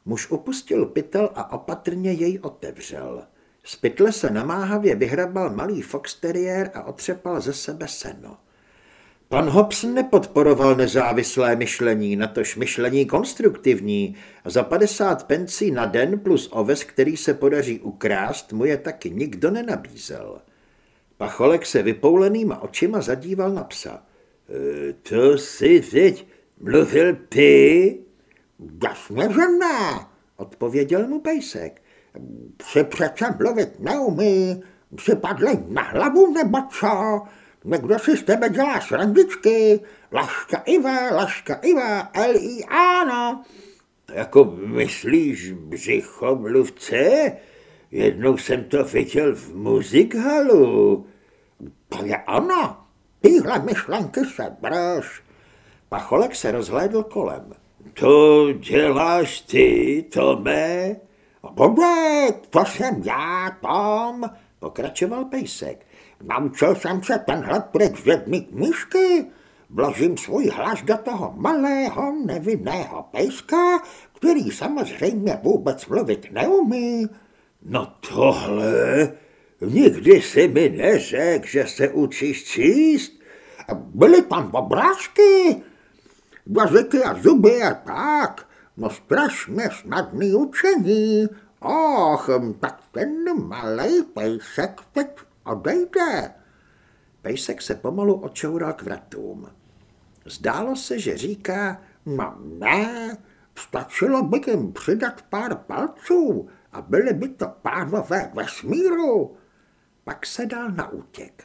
Muž opustil pytel a opatrně jej otevřel. Z pytle se namáhavě vyhrabal malý fox terrier a otřepal ze sebe seno. Pan Hobson nepodporoval nezávislé myšlení, natož myšlení konstruktivní za 50 pencí na den plus oves, který se podaří ukrást, mu je taky nikdo nenabízel. Pacholek se vypoulenýma očima zadíval na psa. E, to si teď mluvil ty? Jasně, že ne, odpověděl mu pejsek. Psi přece mluvit neumí, psi padli na hlavu nebo co? Někdo si z tebe dělá srandičky, laška Iva, laška Iva, L-I, ano. Jako myslíš břichomluvce? Jednou jsem to viděl v muzikhalu. To je ono, tyhle myšlenky se brž. Pacholek se rozhlédl kolem. To děláš ty, Tome? Bude, to jsem já, Tom, pokračoval pejsek. Naučil jsem se tenhle trik mít myšky. Vložím svůj hlas do toho malého nevinného pejska, který samozřejmě vůbec mluvit neumí. No tohle, nikdy si mi neřekl, že se učíš číst. Byly tam obrázky, jazyky a zuby a tak. No strašně snadný učení. Och, tak ten malý pejsek teď odejde. Pejsek se pomalu očoural k vratům. Zdálo se, že říká, no ne, stačilo by jim přidat pár palců a byly by to pánové vesmíru. Pak se dal na útěk.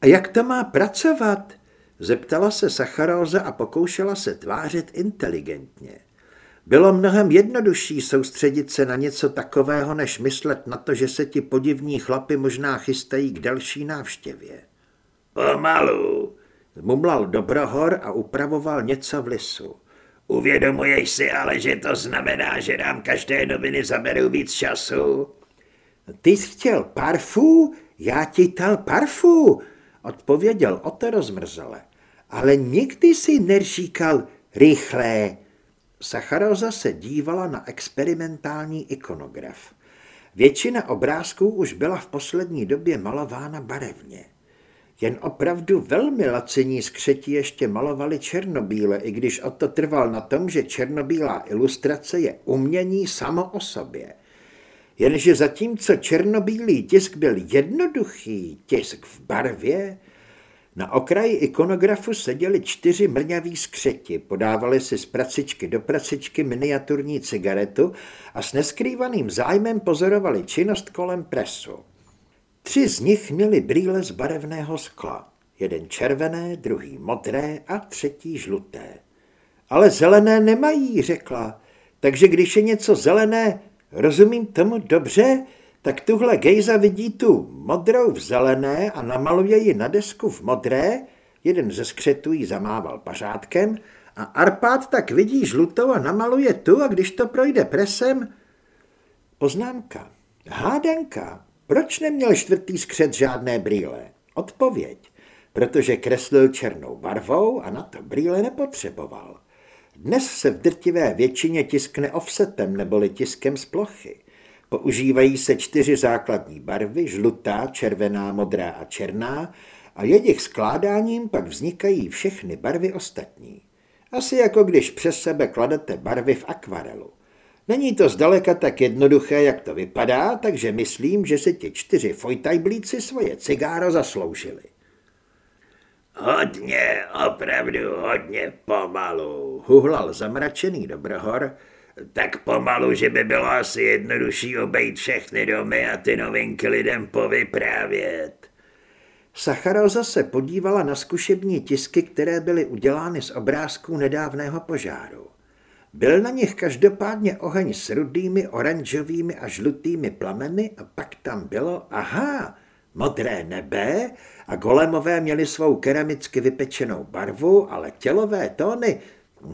A jak to má pracovat? Zeptala se Sacharóza a pokoušela se tvářit inteligentně. Bylo mnohem jednodušší soustředit se na něco takového, než myslet na to, že se ti podivní chlapy možná chystají k další návštěvě. Pomalu, zmumlal Dobrohor a upravoval něco v lisu. Uvědomuješ si ale, že to znamená, že nám každé noviny zaberou víc času? Ty jsi chtěl parfů? Já ti tal parfů, odpověděl Ote rozmrzele. Ale nikdy si neříkal rychlé. Sacharoza se dívala na experimentální ikonograf. Většina obrázků už byla v poslední době malována barevně. Jen opravdu velmi lacení skřetí ještě malovali černobíle, i když o to trval na tom, že černobílá ilustrace je umění samo o sobě. Jenže zatímco černobílý tisk byl jednoduchý tisk v barvě, na okraji ikonografu seděli čtyři mrňaví skřeti, podávali si z pracičky do pracičky miniaturní cigaretu a s neskrývaným zájmem pozorovali činnost kolem presu. Tři z nich měli brýle z barevného skla. Jeden červené, druhý modré a třetí žluté. Ale zelené nemají, řekla. Takže když je něco zelené, rozumím tomu dobře, tak tuhle gejza vidí tu modrou v zelené a namaluje ji na desku v modré, jeden ze skřetů ji zamával pařádkem a Arpád tak vidí žlutou a namaluje tu a když to projde presem... Poznámka. Hádanka. Proč neměl čtvrtý skřet žádné brýle? Odpověď. Protože kreslil černou barvou a na to brýle nepotřeboval. Dnes se v drtivé většině tiskne offsetem neboli tiskem z plochy. Používají se čtyři základní barvy, žlutá, červená, modrá a černá, a jejich skládáním pak vznikají všechny barvy ostatní. Asi jako když přes sebe kladete barvy v akvarelu. Není to zdaleka tak jednoduché, jak to vypadá, takže myslím, že se ti čtyři fojtajblíci svoje cigáro zasloužili. Hodně, opravdu hodně pomalu, huhlal zamračený Dobrohor, tak pomalu, že by bylo asi jednodušší obejít všechny domy a ty novinky lidem povyprávět. Sacharoza se podívala na zkušební tisky, které byly udělány z obrázků nedávného požáru. Byl na nich každopádně oheň s rudými, oranžovými a žlutými plameny a pak tam bylo, aha, modré nebe a golemové měli svou keramicky vypečenou barvu, ale tělové tóny,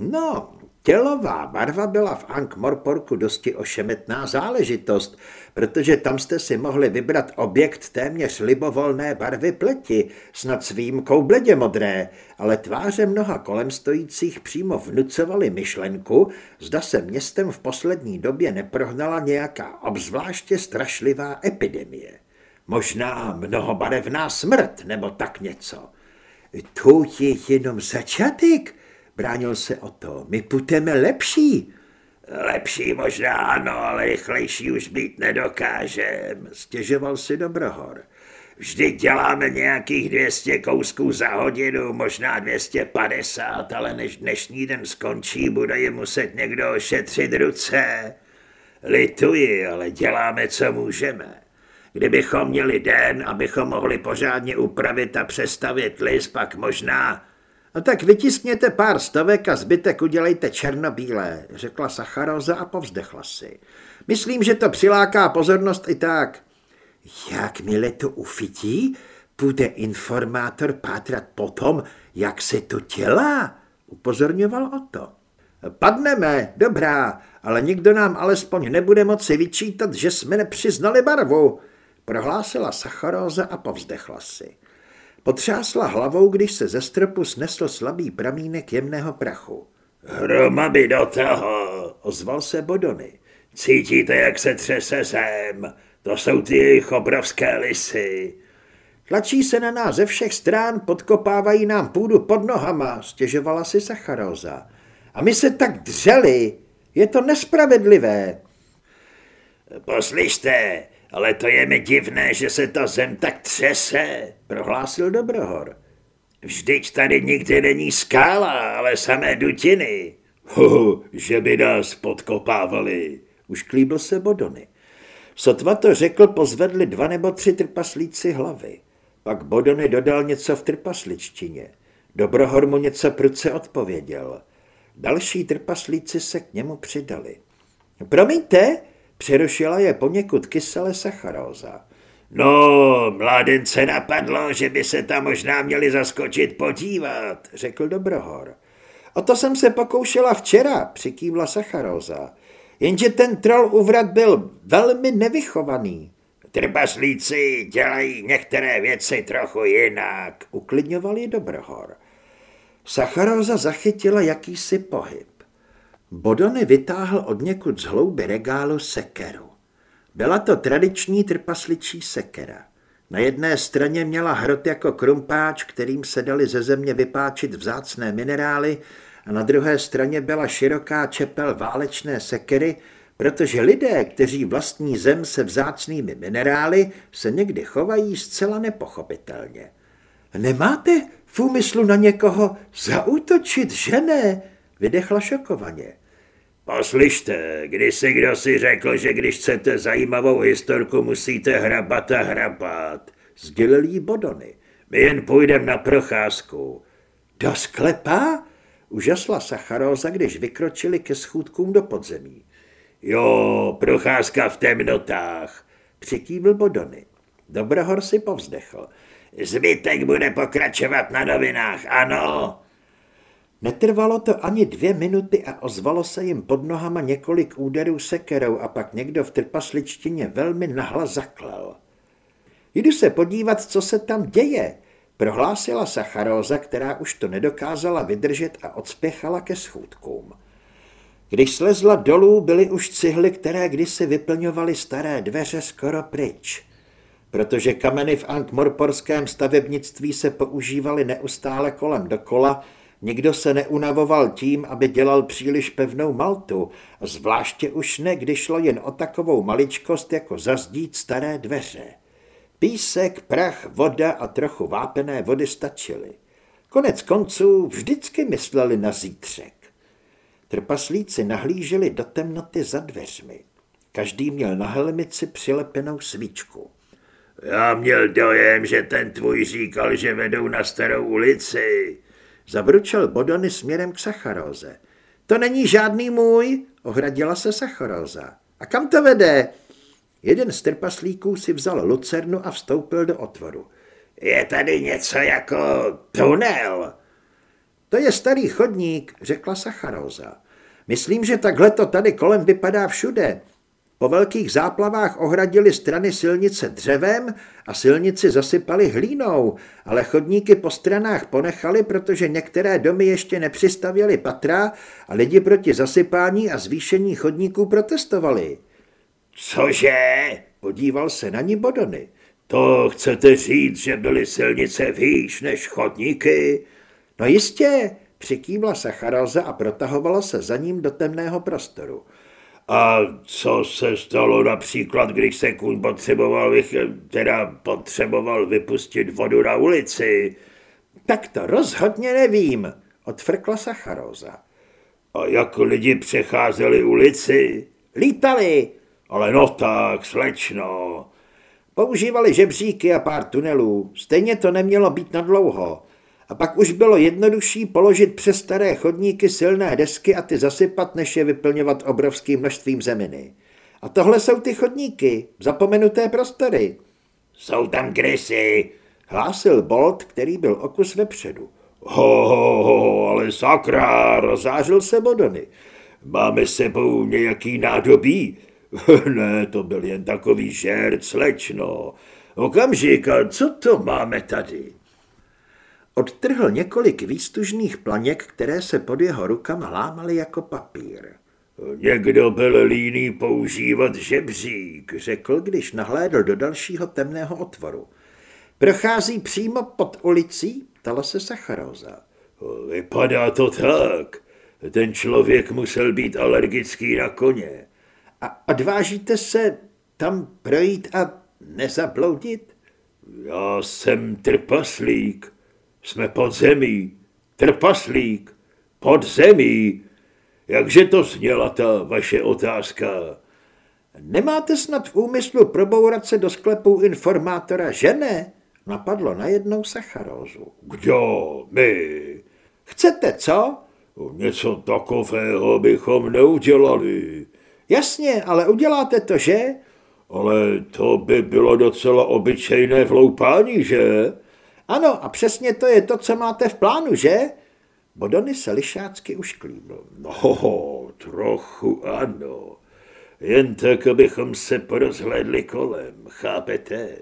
no, Tělová barva byla v Ankh-Morporku dosti ošemetná záležitost, protože tam jste si mohli vybrat objekt téměř libovolné barvy pleti, snad s výjimkou bledě modré, ale tváře mnoha kolem stojících přímo vnucovali myšlenku, zda se městem v poslední době neprohnala nějaká obzvláště strašlivá epidemie. Možná mnohobarevná smrt nebo tak něco. To je jenom začátek, Bránil se o to. My puteme lepší. Lepší možná ano, ale rychlejší už být nedokážem, stěžoval si Dobrohor. Vždy děláme nějakých 200 kousků za hodinu, možná 250, ale než dnešní den skončí, bude je muset někdo ošetřit ruce. Lituji, ale děláme, co můžeme. Kdybychom měli den, abychom mohli pořádně upravit a přestavit list, pak možná No tak vytiskněte pár stovek a zbytek udělejte černobílé, řekla Sacharoza a povzdechla si. Myslím, že to přiláká pozornost i tak. Jakmile to ufití, bude informátor pátrat potom, jak se to dělá, upozorňoval o to. Padneme, dobrá, ale nikdo nám alespoň nebude moci vyčítat, že jsme nepřiznali barvu, prohlásila Sacharoza a povzdechla si. Potřásla hlavou, když se ze stropu snesl slabý pramínek jemného prachu. Hromady do toho, ozval se Bodony. Cítíte, jak se třese zem? To jsou ty jejich obrovské lisy. Tlačí se na nás ze všech strán, podkopávají nám půdu pod nohama, stěžovala si Sacharoza. A my se tak dřeli. Je to nespravedlivé. Poslyšte, ale to je mi divné, že se ta zem tak třese, prohlásil Dobrohor. Vždyť tady nikdy není skála, ale samé dutiny. Ho, že by nás podkopávali, už klíbil se Bodony. Sotva to řekl, pozvedli dva nebo tři trpaslíci hlavy. Pak Bodony dodal něco v trpasličtině. Dobrohor mu něco prudce odpověděl. Další trpaslíci se k němu přidali. Promiňte, Přerušila je poněkud kysele sacharóza. No, mládence napadlo, že by se tam možná měli zaskočit podívat, řekl Dobrohor. O to jsem se pokoušela včera, přikývla Sacharóza. Jenže ten troll uvrat byl velmi nevychovaný. Trpaslíci dělají některé věci trochu jinak, uklidňoval je Dobrohor. Sacharóza zachytila jakýsi pohyb. Bodony vytáhl od někud z hlouby regálu sekeru. Byla to tradiční trpasličí sekera. Na jedné straně měla hrot jako krumpáč, kterým se dali ze země vypáčit vzácné minerály, a na druhé straně byla široká čepel válečné sekery, protože lidé, kteří vlastní zem se vzácnými minerály, se někdy chovají zcela nepochopitelně. Nemáte v úmyslu na někoho zaútočit, že ne? Vydechla šokovaně. Poslyšte, když si kdo si řekl, že když chcete zajímavou historku, musíte hrabat a hrabat, sdělil jí Bodony. My jen půjdeme na procházku. Do sklepa? Užasla Sacharóza, když vykročili ke schůdkům do podzemí. Jo, procházka v temnotách, přikývil Bodony. Dobrohor si povzdechl. Zbytek bude pokračovat na novinách, ano. Netrvalo to ani dvě minuty a ozvalo se jim pod nohama několik úderů sekerou a pak někdo v trpasličtině velmi nahla zaklal. Jdu se podívat, co se tam děje, prohlásila Sacharóza, která už to nedokázala vydržet a odspěchala ke schůdkům. Když slezla dolů, byly už cihly, které kdysi vyplňovaly staré dveře skoro pryč. Protože kameny v Ankmorporském stavebnictví se používaly neustále kolem dokola, nikdo se neunavoval tím, aby dělal příliš pevnou maltu, zvláště už ne, když šlo jen o takovou maličkost jako zazdít staré dveře. Písek, prach, voda a trochu vápené vody stačily. Konec konců vždycky mysleli na zítřek. Trpaslíci nahlíželi do temnoty za dveřmi. Každý měl na helmici přilepenou svíčku. Já měl dojem, že ten tvůj říkal, že vedou na starou ulici. Zabručel Bodony směrem k Sacharóze. To není žádný můj, ohradila se Sacharóza. A kam to vede? Jeden z trpaslíků si vzal lucernu a vstoupil do otvoru. Je tady něco jako tunel. To je starý chodník, řekla Sacharóza. Myslím, že takhle to tady kolem vypadá všude. Po velkých záplavách ohradili strany silnice dřevem a silnici zasypali hlínou, ale chodníky po stranách ponechali, protože některé domy ještě nepřistavěly patra a lidi proti zasypání a zvýšení chodníků protestovali. Cože? Podíval se na ní Bodony. To chcete říct, že byly silnice výš než chodníky? No jistě, přikývla Sacharoza a protahovala se za ním do temného prostoru. A co se stalo například, když se kůň potřeboval, teda potřeboval vypustit vodu na ulici? Tak to rozhodně nevím, odfrkla Sacharoza. A jak lidi přecházeli ulici? Lítali. Ale no tak, slečno. Používali žebříky a pár tunelů. Stejně to nemělo být na dlouho. A pak už bylo jednodušší položit přes staré chodníky silné desky a ty zasypat, než je vyplňovat obrovským množstvím zeminy. A tohle jsou ty chodníky, zapomenuté prostory. Jsou tam krysy, hlásil Bolt, který byl o kus vepředu. Ho, ho, ho, ale sakra, rozářil se Bodony. Máme sebou nějaký nádobí? ne, to byl jen takový žert, slečno. Okamžik, co to máme tady? Odtrhl několik výstužných planěk, které se pod jeho rukama lámaly jako papír. Někdo byl líný používat žebřík, řekl, když nahlédl do dalšího temného otvoru. Prochází přímo pod ulicí, ptala se Sacharoza. Vypadá to tak. Ten člověk musel být alergický na koně. A odvážíte se tam projít a nezabloudit? Já jsem trpaslík, jsme pod zemí. Trpaslík. Pod zemí. Jakže to zněla ta vaše otázka? Nemáte snad v úmyslu probourat se do sklepu informátora, že ne? Napadlo najednou Sacharózu. Kdo? My? Chcete, co? Něco takového bychom neudělali. Jasně, ale uděláte to, že? Ale to by bylo docela obyčejné vloupání, že? Ano, a přesně to je to, co máte v plánu, že? Bodony se lišácky ušklíbil. No, trochu ano. Jen tak, abychom se porozhlédli kolem, chápete?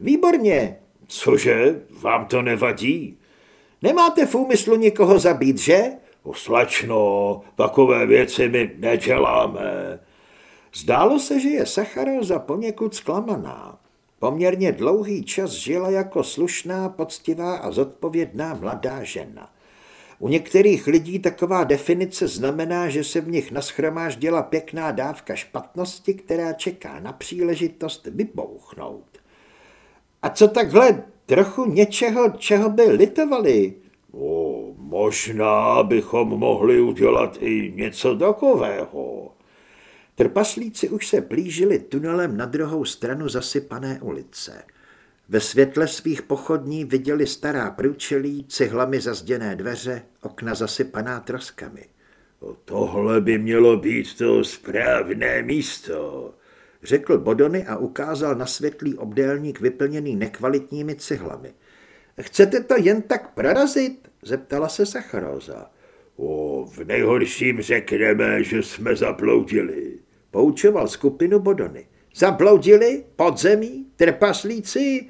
Výborně. Cože, vám to nevadí? Nemáte v úmyslu nikoho zabít, že? Slačno, takové věci my neděláme. Zdálo se, že je Sacharoza poněkud zklamaná. Poměrně dlouhý čas žila jako slušná, poctivá a zodpovědná mladá žena. U některých lidí taková definice znamená, že se v nich naschromáždila pěkná dávka špatnosti, která čeká na příležitost vybouchnout. A co takhle trochu něčeho, čeho by litovali? O, možná bychom mohli udělat i něco takového. Trpaslíci už se plížili tunelem na druhou stranu zasypané ulice. Ve světle svých pochodní viděli stará průčelí, cihlami zazděné dveře, okna zasypaná troskami. Tohle by mělo být to správné místo, řekl Bodony a ukázal na světlý obdélník vyplněný nekvalitními cihlami. Chcete to jen tak prorazit? zeptala se Sacharóza. O, v nejhorším řekneme, že jsme zaploudili. Poučoval skupinu Bodony. Zabloudili? Podzemí? Trpaslíci?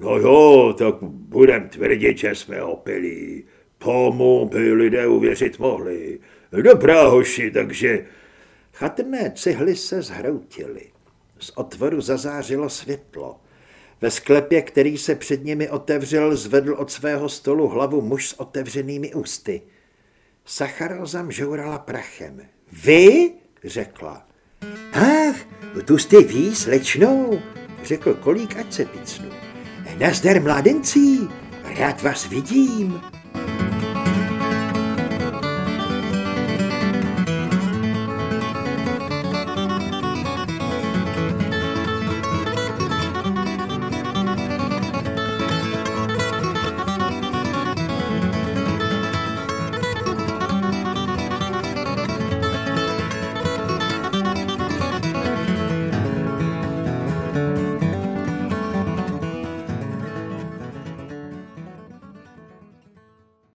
No jo, tak budem tvrdit, že jsme opilí. Tomu by lidé uvěřit mohli. Dobrá hoši, takže... Chatrné cihly se zhroutily. Z otvoru zazářilo světlo. Ve sklepě, který se před nimi otevřel, zvedl od svého stolu hlavu muž s otevřenými ústy. Sacharoza mžourala prachem. Vy? řekla. Ach, tu jste ví, slečnou, řekl kolík, ať se picnu. Nazdar, mládencí, rád vás vidím.